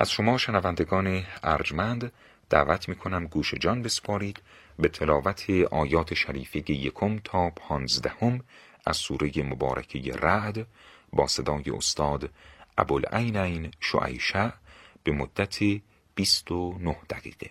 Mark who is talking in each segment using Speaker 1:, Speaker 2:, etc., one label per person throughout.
Speaker 1: از شما شنوندگان ارجمند دعوت می کنم گوش جان بسپارید به تلاوت آیات شریفه یکم تا پانزدهم از سوره مبارکه رعد با صدای استاد ابوالعینین شعیشه به مدت 29 دقیقه.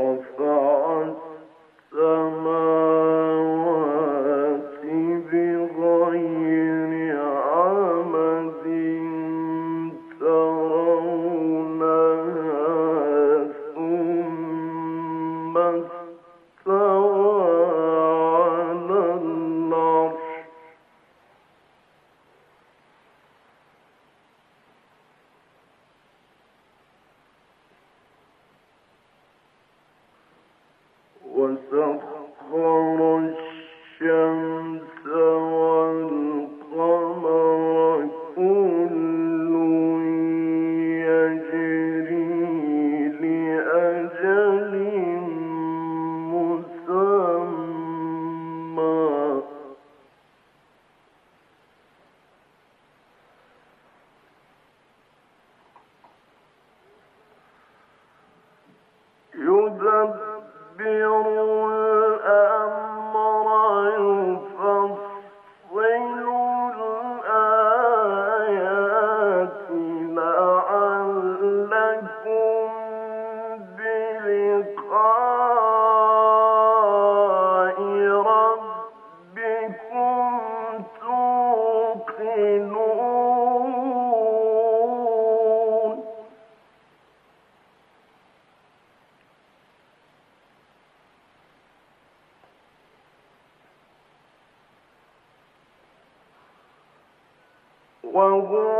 Speaker 2: transform وهو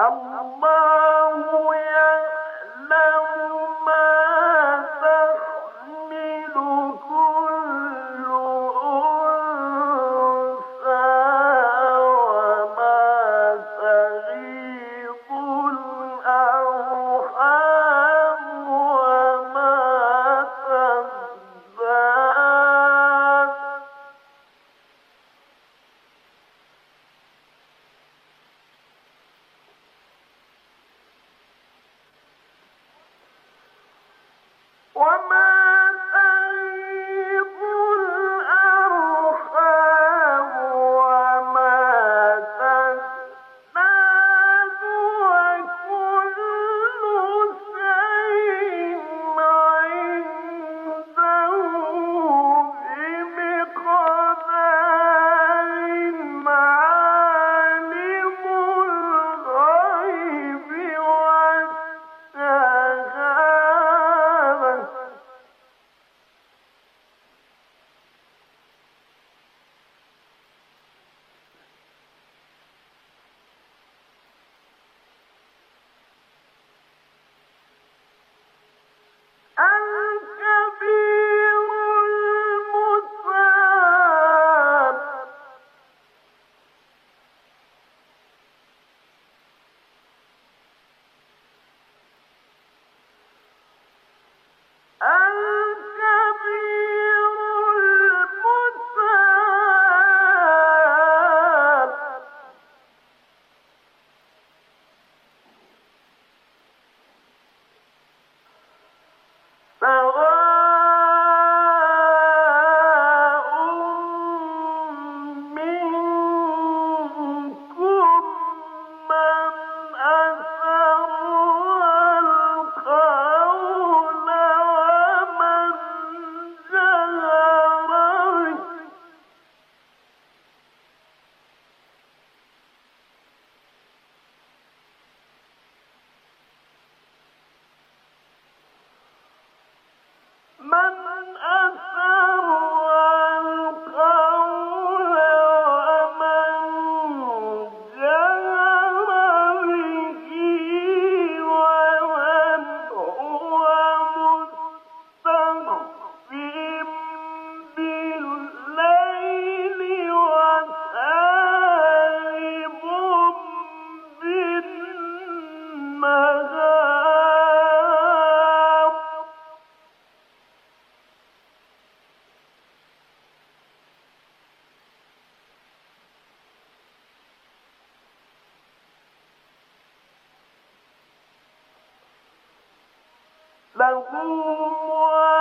Speaker 2: الله وما لهم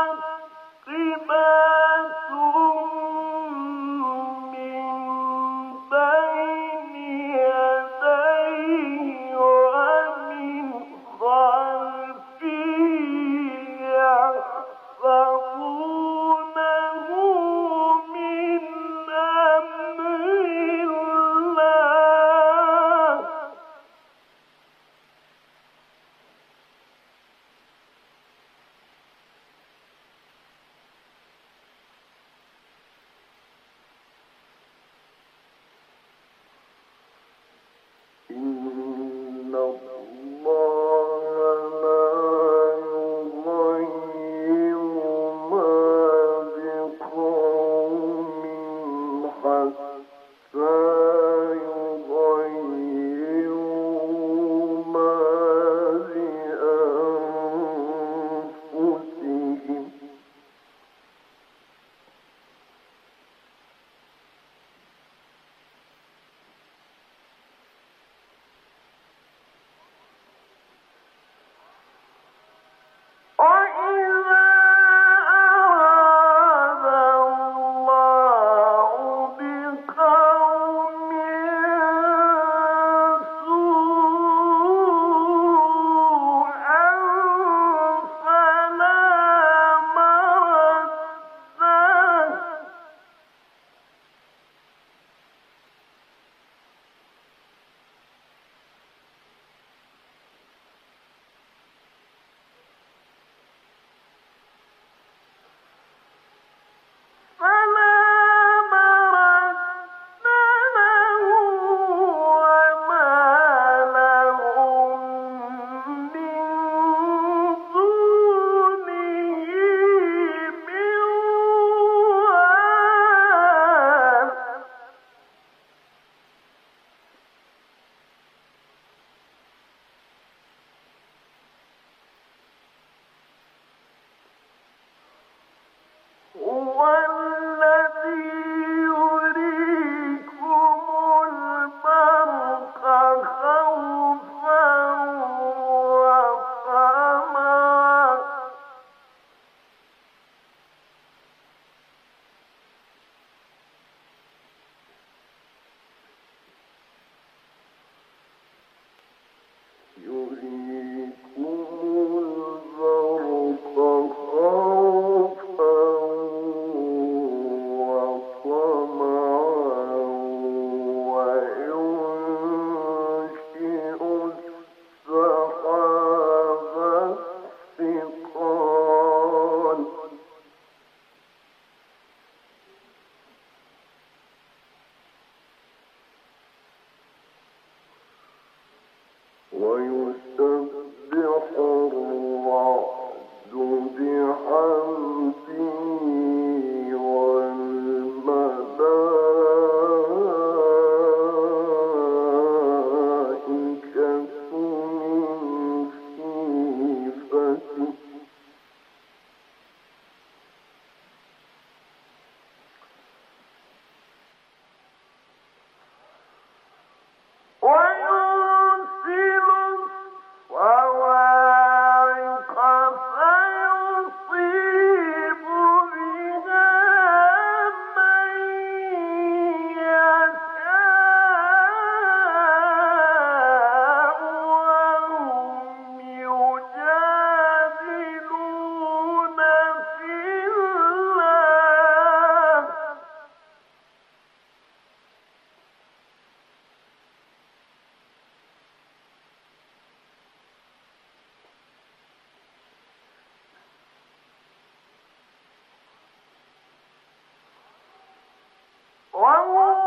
Speaker 2: وهو